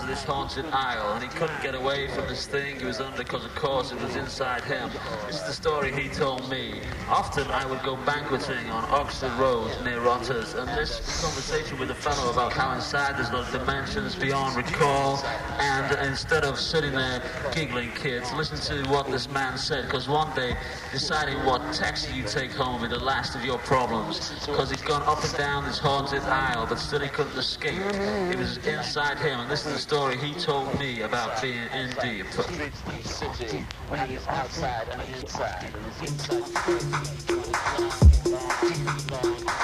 of this haunted aisle, and he couldn't get away from this thing he was under because, of course, it was inside him. This is the story he told me. Often I would go banqueting on Oxford Road near Rotters, and this conversation with a fellow about how inside there's no dimensions beyond recall, and instead of sitting there giggling, kids, listen to what this man said, because one day deciding what taxi you take home be the last of your problems, because he'd gone up and down this haunted aisle, but still he couldn't escape. It was inside him, and this is the story he told me about being in deep. When he's outside and inside and inside.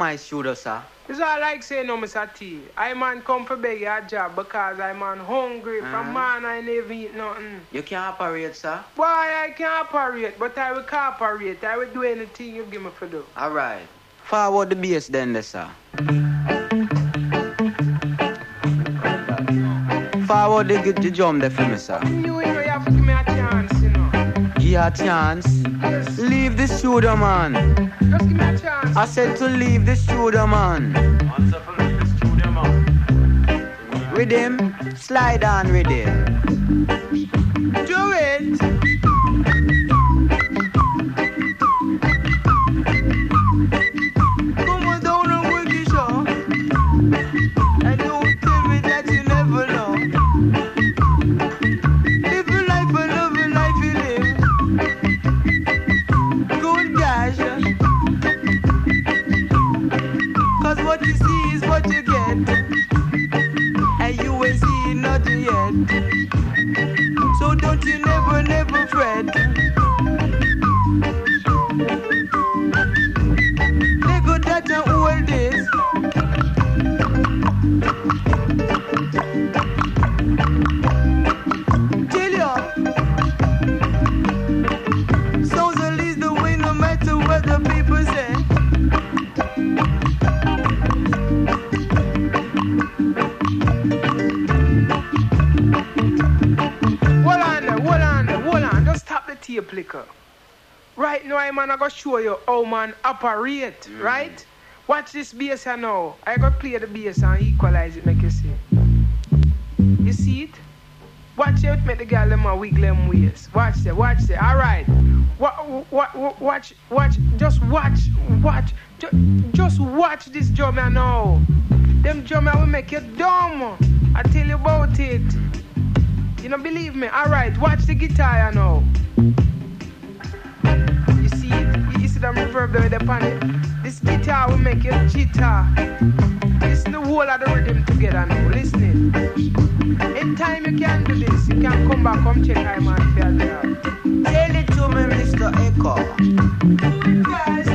My studio, sir. It's all like saying, no, Mr. T. I man come for beg a job because I man hungry. Uh-huh. From man, I never eat nothing. You can't operate, sir? Why, I can't operate, but I will cooperate. I will do anything you give me for do. All right. Forward the bass then, sir. Forward the, the drum there for me, sir. You know you have to give me a chance, you know. Give a chance? Yes. Leave the studio, man. Just give me a chance. I said to leave the studio, man. Answer leave the studio, man. With him, slide on with him. Show you how man operate, mm. right? Watch this bass now. I gotta play the bass and equalize it, make you see. You see it? Watch out, make the girl them a wiggle them waist. Watch that, watch that. All right. What, what, watch, watch, just watch, watch, just, just watch this drummer now. Them drummer will make you dumb. I tell you about it. You don't believe me? All right, watch the guitar now reverb there with on it. This guitar will make you jitter. Listen the whole of the rhythm together now. Listening. In time you can do this. You can come back, come check I'm on Tell it to me, Mr. Echo. Guys,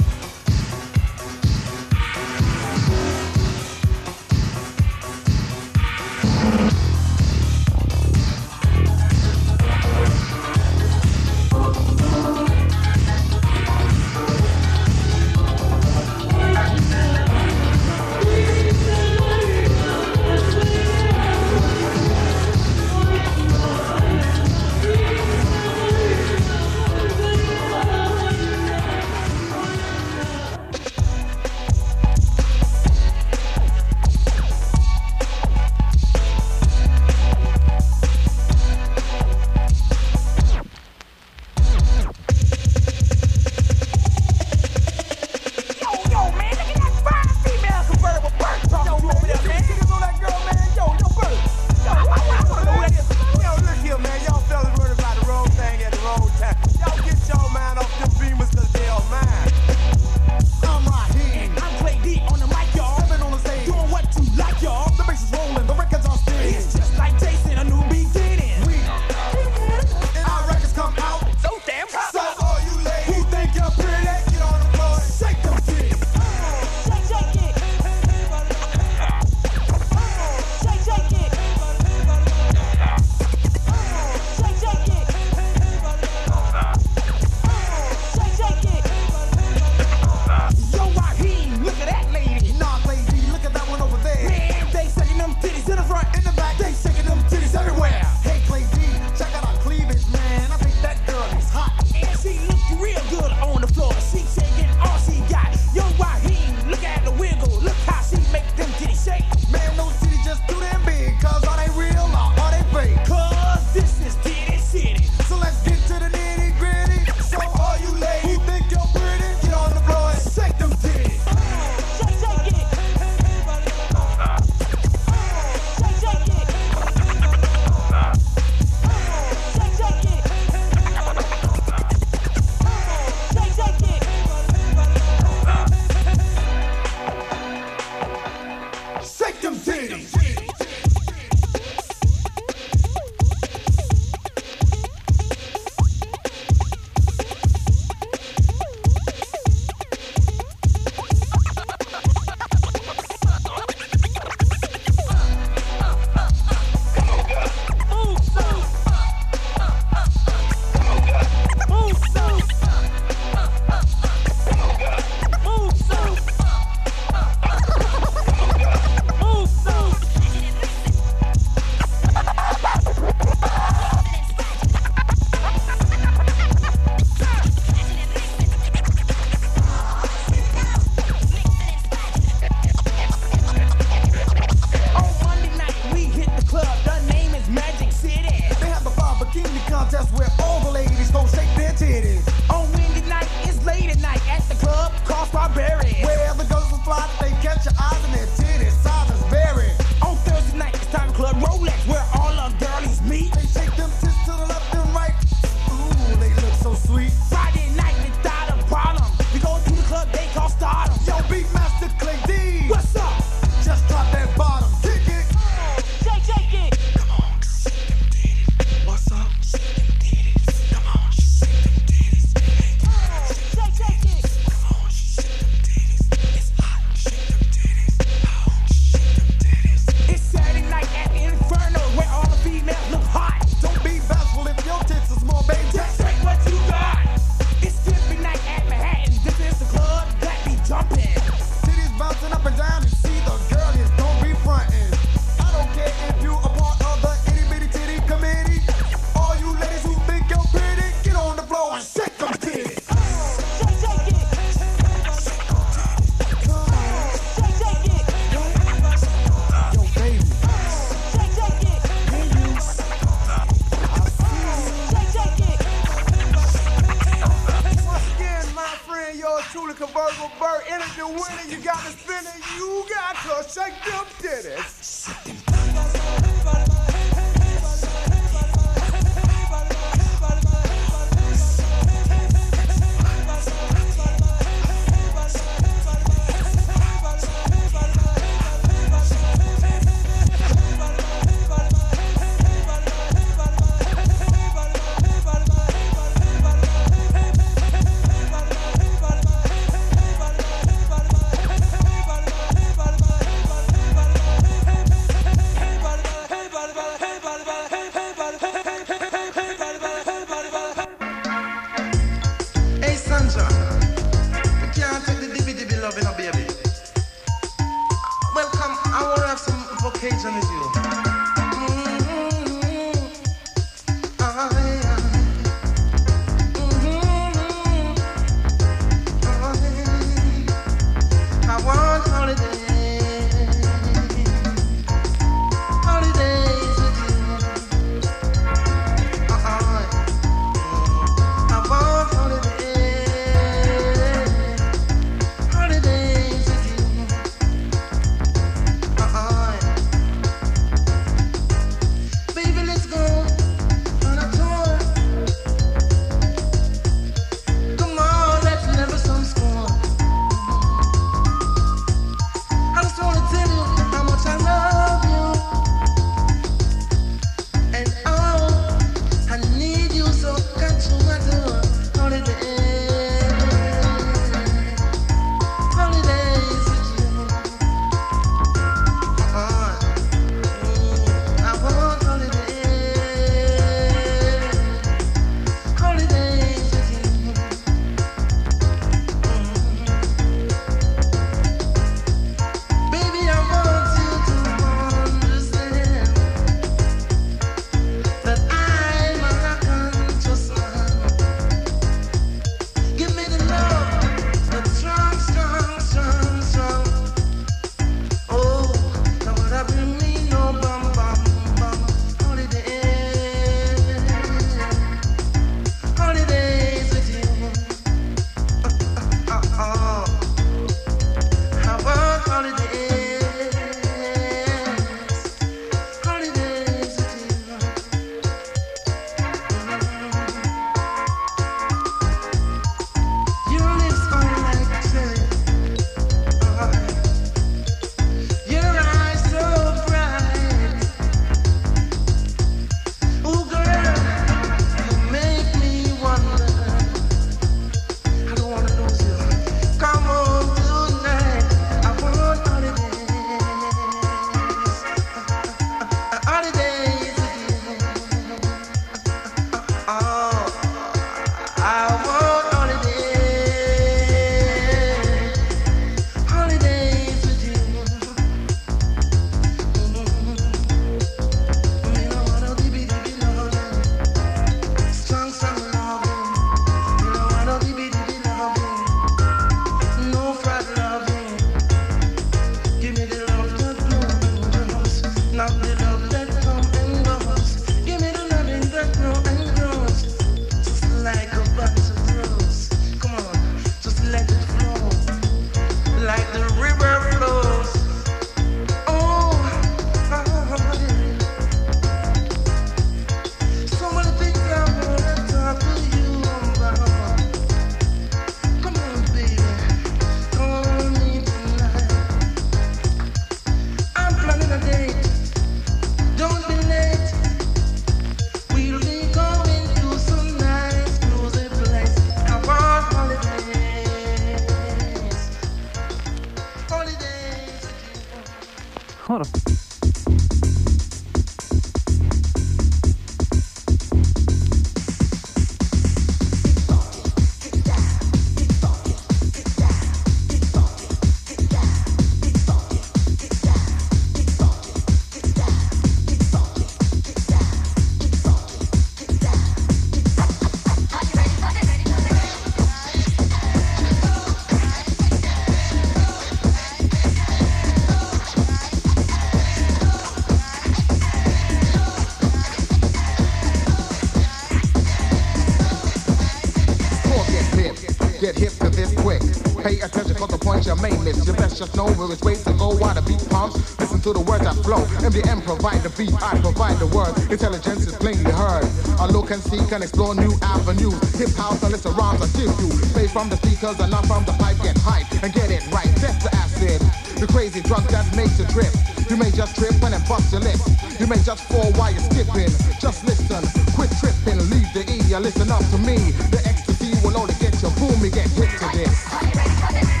just know where it's ways to go while the beat pumps. Listen to the words that flow. MDM provide the beat, I provide the word. Intelligence is plainly heard. I look and seek and explore new avenues. Hip house and listen rhymes I give you. Bass from the speakers and not from the pipe. Get hype and get it right. That's the acid. The crazy drug that makes you trip. You may just trip and then bust your lip. You may just fall while you're skipping. Just listen, quit tripping, leave the E. Listen up to me. The ecstasy will only get you boom. You get hit to this.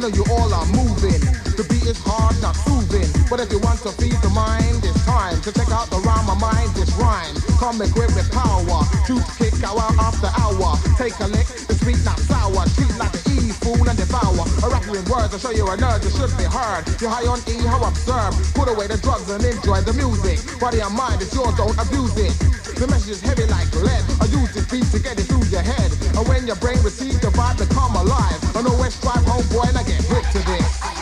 I know you all are moving. The beat is hard, not soothing. But if you want to feed the mind, it's time to check out the rhyme. My mind is rhyme. Come equipped with power. Shoot, kick, hour after hour. Take a lick, the sweet, not sour. Treat like the E, fool, and devour. I rap you in words, I show you a nerd, you should be heard. You're high on E, how observe. Put away the drugs and enjoy the music. Body and mind is yours, don't abuse it. The message is heavy like lead. I use this beat to get it through your head. And when your brain receives the vibe, become alive. I know West Drive homeboy and I get hooked to this.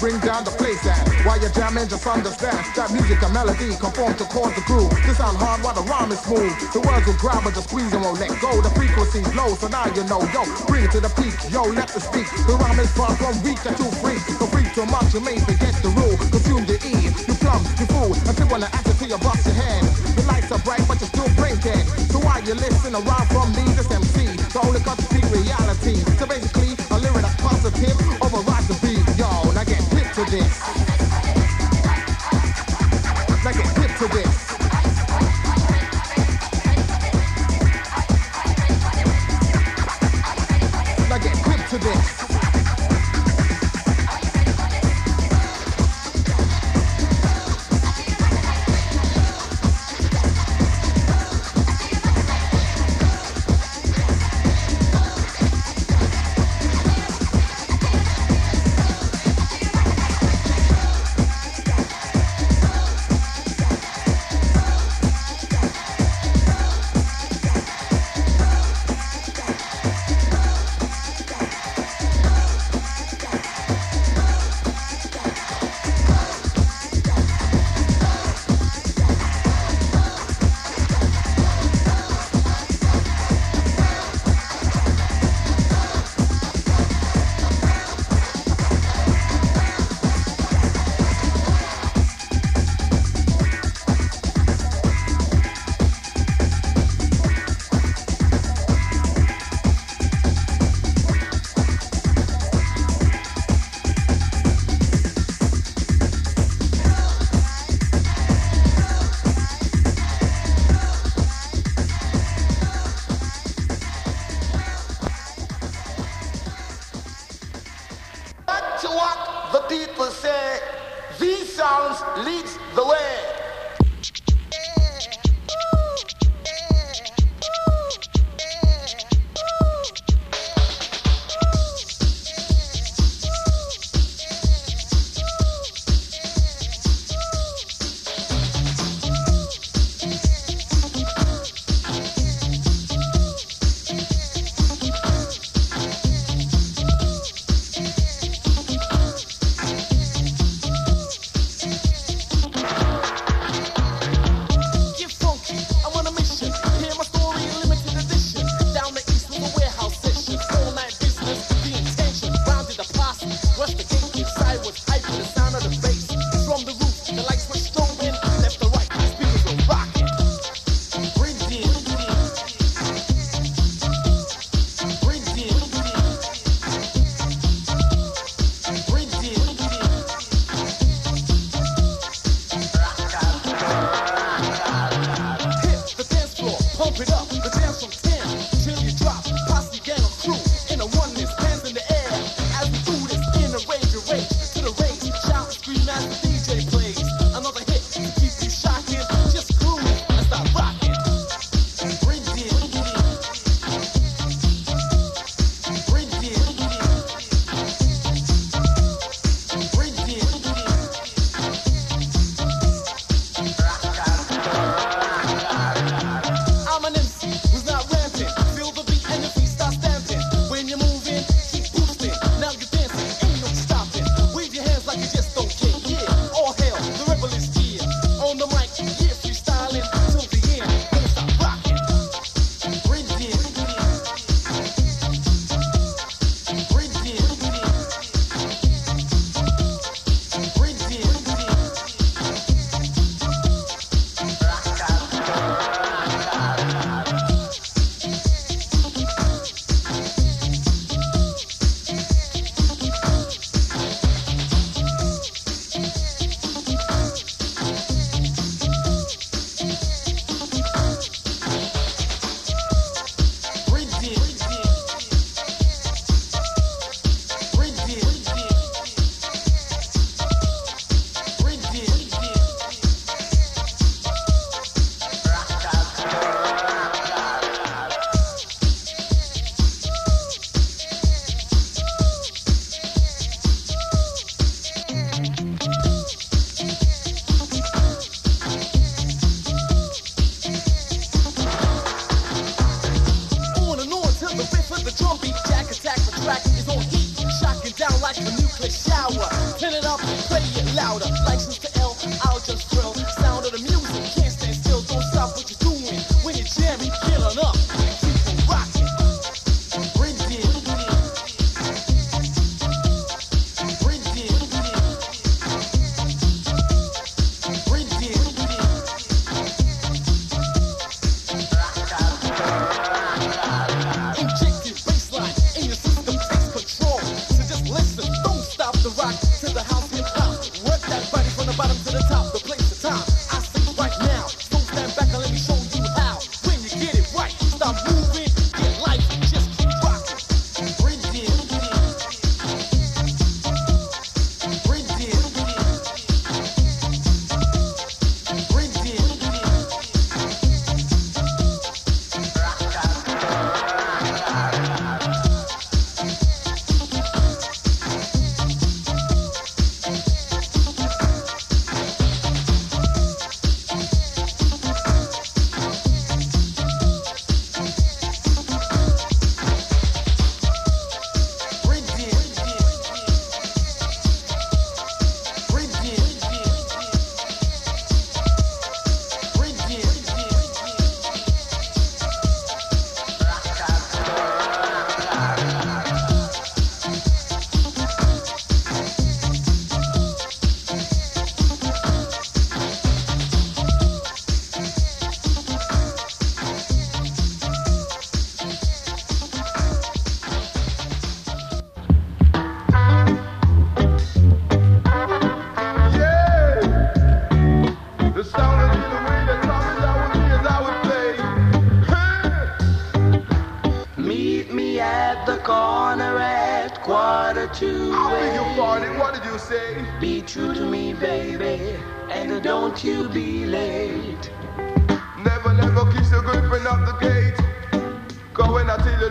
Bring down the place and while you're jamming, just understand that music and melody conform to cause the groove. To sound hard while the rhyme is smooth. The words will grab but just squeeze and won't let go. The frequency's low, so now you know. Yo, bring it to the peak. Yo, let me speak. The rhyme is far from weak and too free. So free too much, you may forget the rule. Consume the E, you plum, you fool. Until when ask it to you, bust your head. The lights are bright, but you're still dead. So why you listen around from me, this MC? The only got to speak reality. So basically, a lyric that's positive overrides the beat. To this.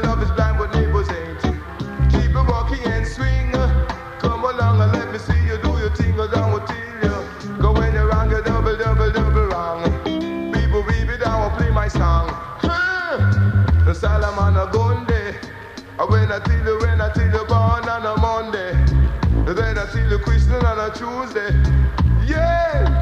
love is blind, but neighbors ain't. Keep it walking and swing. Uh, come along and let me see you do your thing down with you. Going around, you double, double, double wrong. People weave it down, play my song. The Solomon a Grundy. Uh, I went until the rain, until the born on a Monday. Then until the Christian on a Tuesday. Yeah!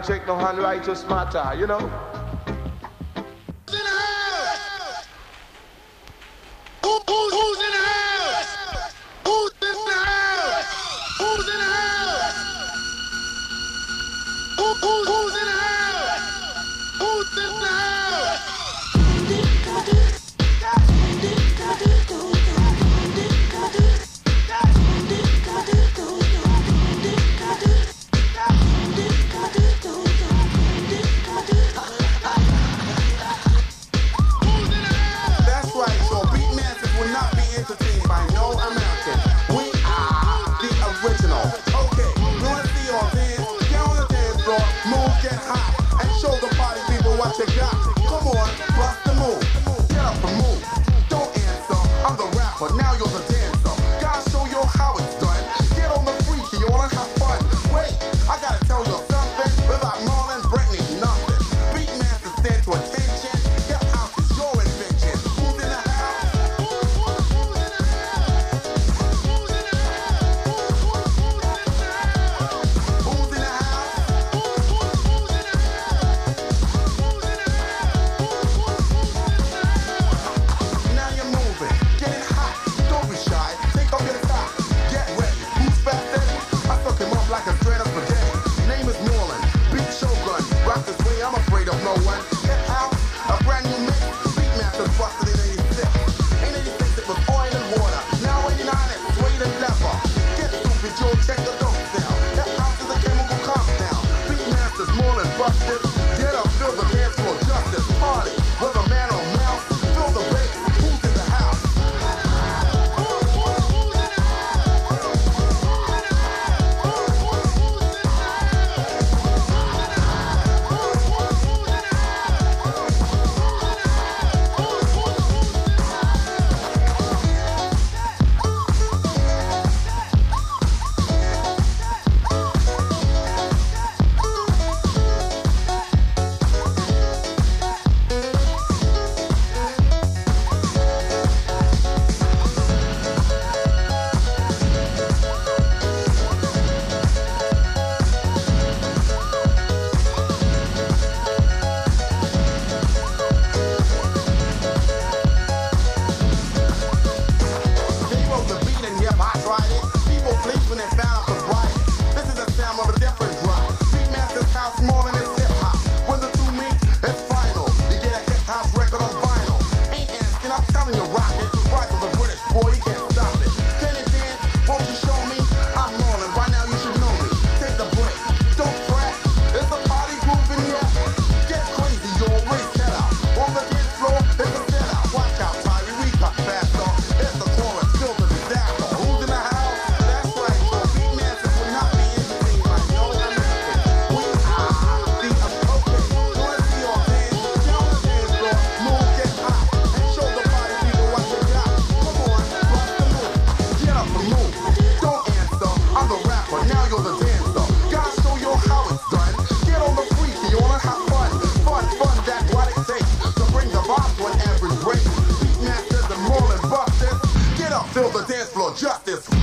to take no unrighteous matter, you know. Justice.